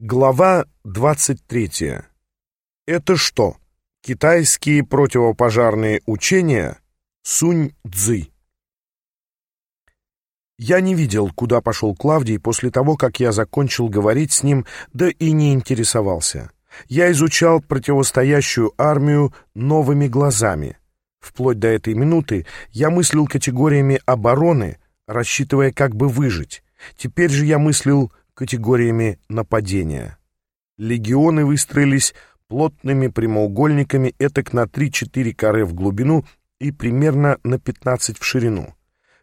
Глава 23. Это что? Китайские противопожарные учения? Сунь-Цзы. Я не видел, куда пошел Клавдий после того, как я закончил говорить с ним, да и не интересовался. Я изучал противостоящую армию новыми глазами. Вплоть до этой минуты я мыслил категориями обороны, рассчитывая как бы выжить. Теперь же я мыслил категориями нападения. Легионы выстроились плотными прямоугольниками этак на 3-4 коры в глубину и примерно на 15 в ширину.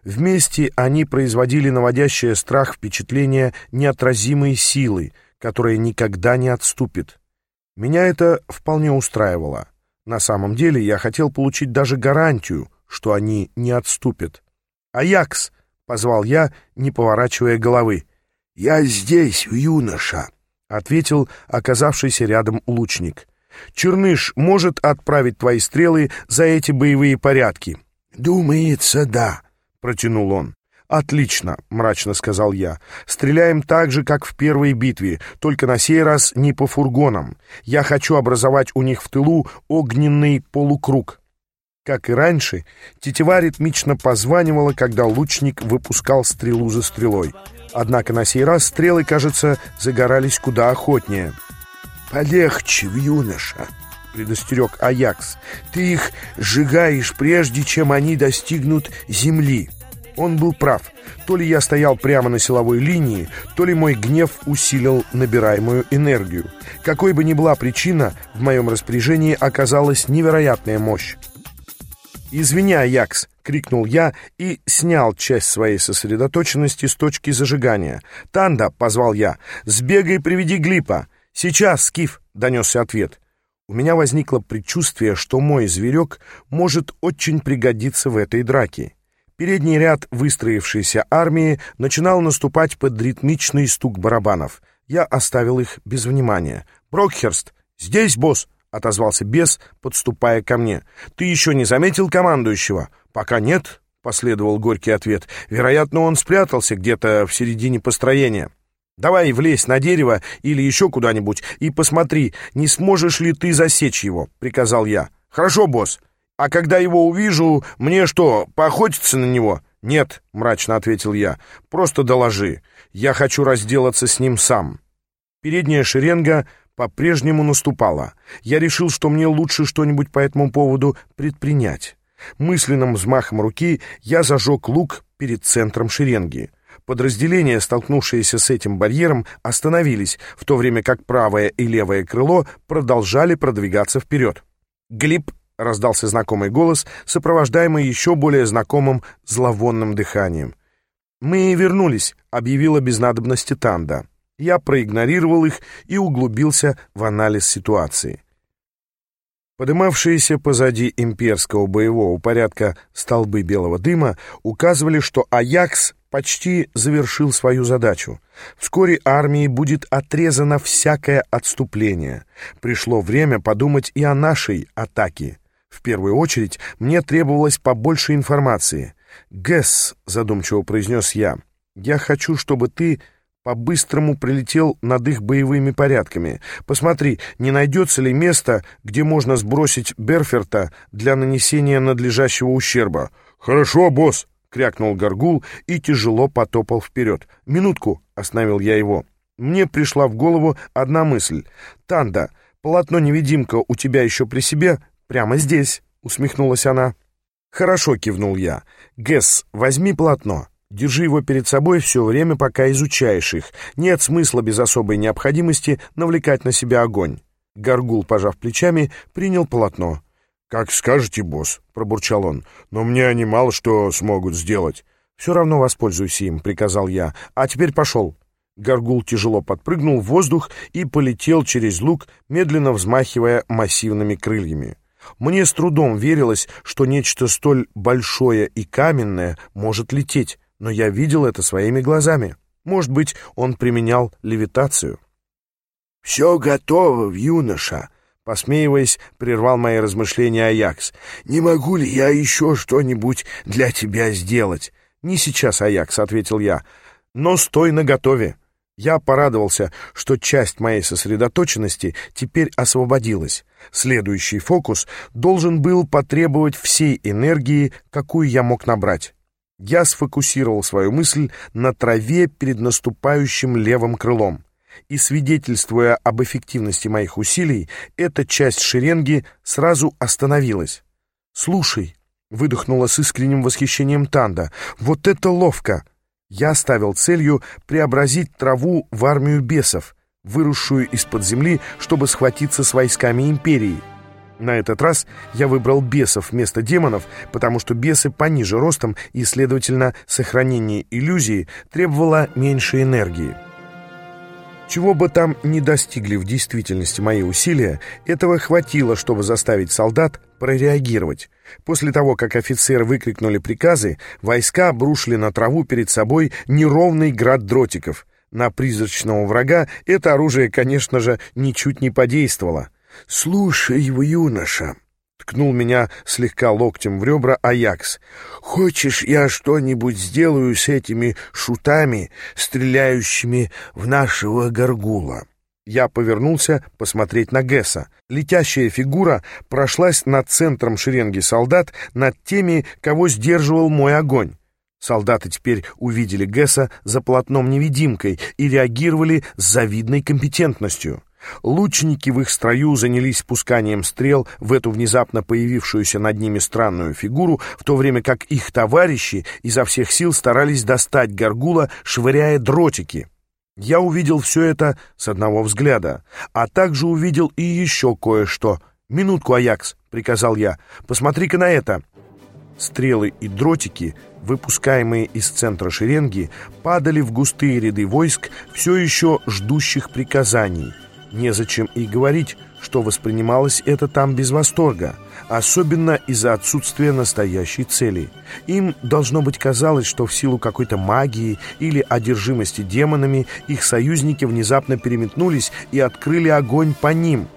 Вместе они производили наводящее страх впечатление неотразимой силы, которая никогда не отступит. Меня это вполне устраивало. На самом деле я хотел получить даже гарантию, что они не отступят. «Аякс!» — позвал я, не поворачивая головы. «Я здесь, юноша», — ответил оказавшийся рядом лучник. «Черныш может отправить твои стрелы за эти боевые порядки?» «Думается, да», — протянул он. «Отлично», — мрачно сказал я. «Стреляем так же, как в первой битве, только на сей раз не по фургонам. Я хочу образовать у них в тылу огненный полукруг». Как и раньше, тетива ритмично позванивала, когда лучник выпускал стрелу за стрелой. Однако на сей раз стрелы, кажется, загорались куда охотнее. «Полегче, юноша», — предостерег Аякс. «Ты их сжигаешь, прежде чем они достигнут земли». Он был прав. То ли я стоял прямо на силовой линии, то ли мой гнев усилил набираемую энергию. Какой бы ни была причина, в моем распоряжении оказалась невероятная мощь. «Извини, Аякс!» — крикнул я и снял часть своей сосредоточенности с точки зажигания. «Танда!» — позвал я. «Сбегай приведи Глипа!» «Сейчас, Скиф!» — донесся ответ. У меня возникло предчувствие, что мой зверек может очень пригодиться в этой драке. Передний ряд выстроившейся армии начинал наступать под ритмичный стук барабанов. Я оставил их без внимания. «Брокхерст! Здесь, босс!» — отозвался бес, подступая ко мне. «Ты еще не заметил командующего?» «Пока нет», — последовал горький ответ. «Вероятно, он спрятался где-то в середине построения». «Давай влезь на дерево или еще куда-нибудь и посмотри, не сможешь ли ты засечь его», — приказал я. «Хорошо, босс. А когда его увижу, мне что, поохотиться на него?» «Нет», — мрачно ответил я, — «просто доложи. Я хочу разделаться с ним сам». Передняя шеренга по-прежнему наступала. Я решил, что мне лучше что-нибудь по этому поводу предпринять. Мысленным взмахом руки я зажег лук перед центром шеренги. Подразделения, столкнувшиеся с этим барьером, остановились, в то время как правое и левое крыло продолжали продвигаться вперед. «Глеб!» — раздался знакомый голос, сопровождаемый еще более знакомым зловонным дыханием. «Мы вернулись», — объявила без надобности Танда. Я проигнорировал их и углубился в анализ ситуации. Подымавшиеся позади имперского боевого порядка столбы белого дыма указывали, что Аякс почти завершил свою задачу. Вскоре армии будет отрезано всякое отступление. Пришло время подумать и о нашей атаке. В первую очередь мне требовалось побольше информации. «Гэс», — задумчиво произнес я, — «я хочу, чтобы ты по-быстрому прилетел над их боевыми порядками. Посмотри, не найдется ли место, где можно сбросить Берферта для нанесения надлежащего ущерба. «Хорошо, босс!» — крякнул Горгул и тяжело потопал вперед. «Минутку!» — остановил я его. Мне пришла в голову одна мысль. «Танда, полотно-невидимка у тебя еще при себе? Прямо здесь!» — усмехнулась она. «Хорошо», — кивнул я. «Гэс, возьми полотно». Держи его перед собой все время, пока изучаешь их. Нет смысла без особой необходимости навлекать на себя огонь. Горгул, пожав плечами, принял полотно. «Как скажете, босс», — пробурчал он, — «но мне они мало что смогут сделать». «Все равно воспользуйся им», — приказал я. «А теперь пошел». Горгул тяжело подпрыгнул в воздух и полетел через луг, медленно взмахивая массивными крыльями. Мне с трудом верилось, что нечто столь большое и каменное может лететь но я видел это своими глазами. Может быть, он применял левитацию. «Все готово, юноша», — посмеиваясь, прервал мои размышления Аякс. «Не могу ли я еще что-нибудь для тебя сделать?» «Не сейчас, Аякс», — ответил я. «Но стой наготове». Я порадовался, что часть моей сосредоточенности теперь освободилась. Следующий фокус должен был потребовать всей энергии, какую я мог набрать. Я сфокусировал свою мысль на траве перед наступающим левым крылом. И, свидетельствуя об эффективности моих усилий, эта часть шеренги сразу остановилась. «Слушай», — выдохнула с искренним восхищением Танда, — «вот это ловко!» Я ставил целью преобразить траву в армию бесов, выросшую из-под земли, чтобы схватиться с войсками империи. На этот раз я выбрал бесов вместо демонов, потому что бесы пониже ростом и, следовательно, сохранение иллюзии требовало меньше энергии. Чего бы там ни достигли в действительности мои усилия, этого хватило, чтобы заставить солдат прореагировать. После того, как офицеры выкрикнули приказы, войска обрушили на траву перед собой неровный град дротиков. На призрачного врага это оружие, конечно же, ничуть не подействовало. «Слушай его, юноша», Ткнул меня слегка локтем в ребра Аякс. «Хочешь, я что-нибудь сделаю с этими шутами, стреляющими в нашего горгула?» Я повернулся посмотреть на Гесса. Летящая фигура прошлась над центром шеренги солдат, над теми, кого сдерживал мой огонь. Солдаты теперь увидели Гесса за полотном-невидимкой и реагировали с завидной компетентностью. Лучники в их строю занялись спусканием стрел в эту внезапно появившуюся над ними странную фигуру, в то время как их товарищи изо всех сил старались достать горгула, швыряя дротики. Я увидел все это с одного взгляда, а также увидел и еще кое-что. «Минутку, Аякс», — приказал я, — «посмотри-ка на это». Стрелы и дротики, выпускаемые из центра шеренги, падали в густые ряды войск, все еще ждущих приказаний — Незачем и говорить, что воспринималось это там без восторга, особенно из-за отсутствия настоящей цели. Им, должно быть, казалось, что в силу какой-то магии или одержимости демонами их союзники внезапно переметнулись и открыли огонь по ним.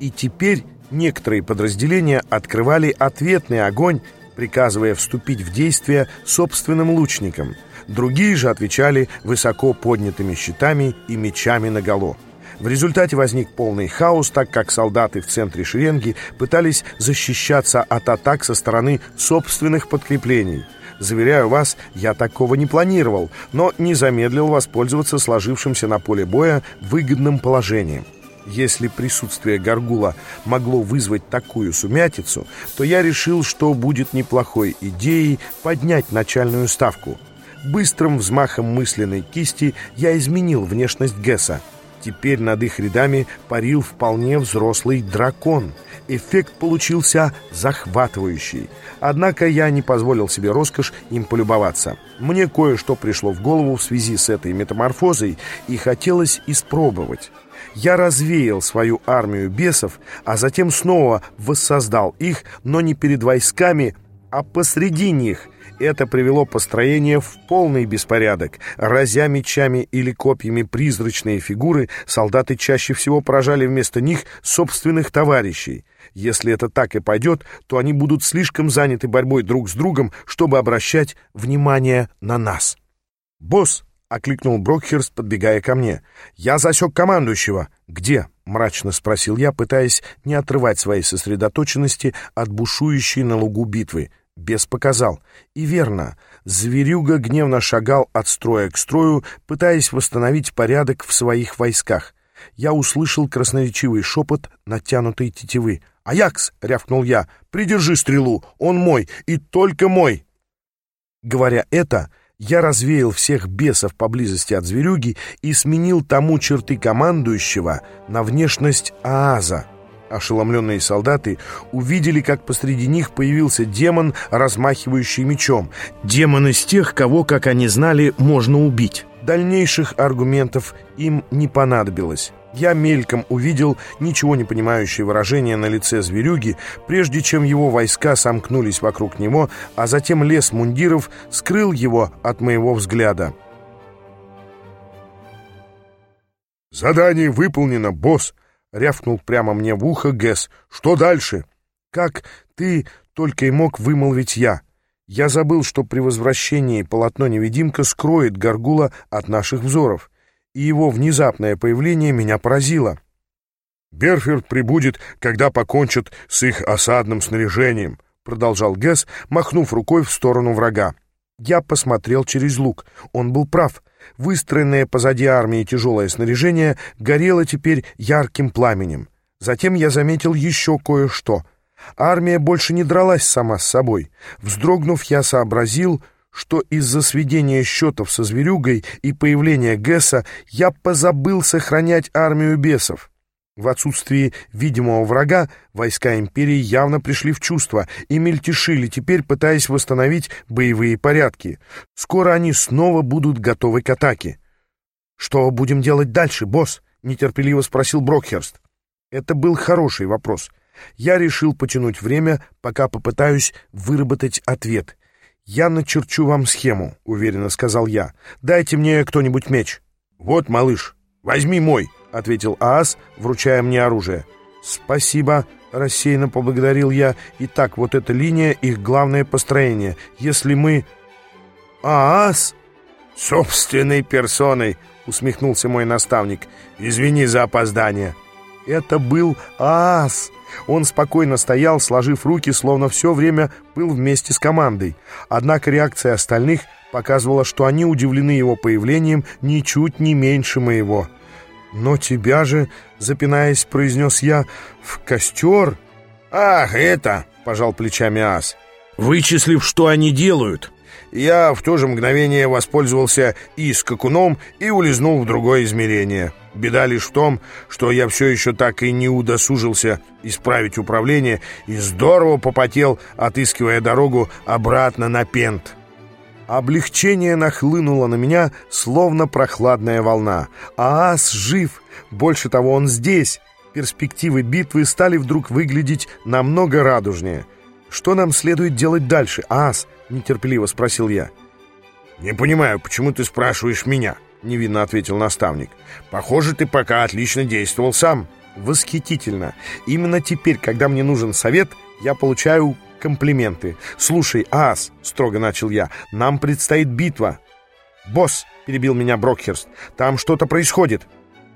И теперь некоторые подразделения открывали ответный огонь, приказывая вступить в действие собственным лучникам. Другие же отвечали высоко поднятыми щитами и мечами наголо. В результате возник полный хаос, так как солдаты в центре шеренги пытались защищаться от атак со стороны собственных подкреплений. Заверяю вас, я такого не планировал, но не замедлил воспользоваться сложившимся на поле боя выгодным положением. Если присутствие Гаргула могло вызвать такую сумятицу, то я решил, что будет неплохой идеей поднять начальную ставку. Быстрым взмахом мысленной кисти я изменил внешность Гесса. Теперь над их рядами парил вполне взрослый дракон. Эффект получился захватывающий. Однако я не позволил себе роскошь им полюбоваться. Мне кое-что пришло в голову в связи с этой метаморфозой и хотелось испробовать. Я развеял свою армию бесов, а затем снова воссоздал их, но не перед войсками, а посреди них — это привело построение в полный беспорядок. Разя мечами или копьями призрачные фигуры, солдаты чаще всего поражали вместо них собственных товарищей. Если это так и пойдет, то они будут слишком заняты борьбой друг с другом, чтобы обращать внимание на нас. «Босс!» — окликнул Брокхерст, подбегая ко мне. «Я засек командующего». «Где?» — мрачно спросил я, пытаясь не отрывать своей сосредоточенности от бушующей на лугу битвы. Бес показал. И верно, зверюга гневно шагал от строя к строю, пытаясь восстановить порядок в своих войсках. Я услышал красноречивый шепот натянутой тетивы. «Аякс!» — рявкнул я. «Придержи стрелу! Он мой! И только мой!» Говоря это, я развеял всех бесов поблизости от зверюги и сменил тому черты командующего на внешность Ааза — Ошеломленные солдаты увидели, как посреди них появился демон, размахивающий мечом. Демон из тех, кого, как они знали, можно убить. Дальнейших аргументов им не понадобилось. Я мельком увидел ничего не понимающее выражение на лице зверюги, прежде чем его войска сомкнулись вокруг него, а затем лес мундиров скрыл его от моего взгляда. «Задание выполнено, босс!» — рявкнул прямо мне в ухо Гэс. «Что дальше?» «Как ты только и мог вымолвить я?» Я забыл, что при возвращении полотно-невидимка скроет Гаргула от наших взоров. и его внезапное появление меня поразило. «Берферд прибудет, когда покончат с их осадным снаряжением», продолжал Гэс, махнув рукой в сторону врага. Я посмотрел через лук. Он был прав. Выстроенное позади армии тяжелое снаряжение горело теперь ярким пламенем. Затем я заметил еще кое-что. Армия больше не дралась сама с собой. Вздрогнув, я сообразил, что из-за сведения счетов со зверюгой и появления Гесса я позабыл сохранять армию бесов. В отсутствии видимого врага войска империи явно пришли в чувство и мельтешили, теперь пытаясь восстановить боевые порядки. Скоро они снова будут готовы к атаке. «Что будем делать дальше, босс?» — нетерпеливо спросил Брокхерст. Это был хороший вопрос. Я решил потянуть время, пока попытаюсь выработать ответ. «Я начерчу вам схему», — уверенно сказал я. «Дайте мне кто-нибудь меч». «Вот, малыш, возьми мой». — ответил Аас, вручая мне оружие. «Спасибо», — рассеянно поблагодарил я. «Итак, вот эта линия — их главное построение. Если мы...» «Аас?» «Собственной персоной», — усмехнулся мой наставник. «Извини за опоздание». Это был Аас. Он спокойно стоял, сложив руки, словно все время был вместе с командой. Однако реакция остальных показывала, что они удивлены его появлением ничуть не меньше моего. «Но тебя же, запинаясь, произнес я, в костер?» «Ах, это!» — пожал плечами ас. «Вычислив, что они делают!» Я в то же мгновение воспользовался и скакуном, и улизнул в другое измерение. Беда лишь в том, что я все еще так и не удосужился исправить управление и здорово попотел, отыскивая дорогу обратно на Пент. Облегчение нахлынуло на меня, словно прохладная волна. Аас жив! Больше того, он здесь! Перспективы битвы стали вдруг выглядеть намного радужнее. «Что нам следует делать дальше, Аас?» — нетерпеливо спросил я. «Не понимаю, почему ты спрашиваешь меня?» — невинно ответил наставник. «Похоже, ты пока отлично действовал сам». «Восхитительно! Именно теперь, когда мне нужен совет, я получаю комплименты. «Слушай, Ас», — строго начал я, — «нам предстоит битва». «Босс», — перебил меня Брокхерст, — «там что-то происходит».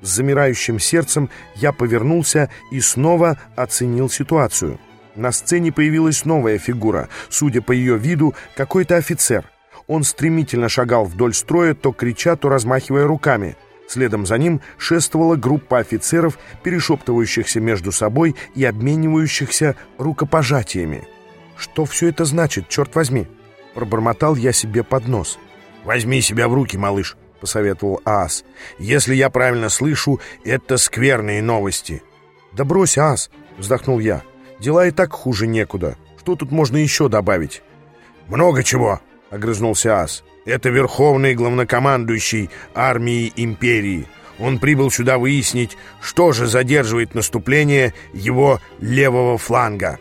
С замирающим сердцем я повернулся и снова оценил ситуацию. На сцене появилась новая фигура, судя по ее виду, какой-то офицер. Он стремительно шагал вдоль строя, то крича, то размахивая руками. Следом за ним шествовала группа офицеров, перешептывающихся между собой и обменивающихся рукопожатиями. Что все это значит, черт возьми? Пробормотал я себе под нос. «Возьми себя в руки, малыш», — посоветовал Аас. «Если я правильно слышу, это скверные новости». «Да брось, Аас», — вздохнул я. «Дела и так хуже некуда. Что тут можно еще добавить?» «Много чего», — огрызнулся Аас. «Это верховный главнокомандующий армии империи. Он прибыл сюда выяснить, что же задерживает наступление его левого фланга».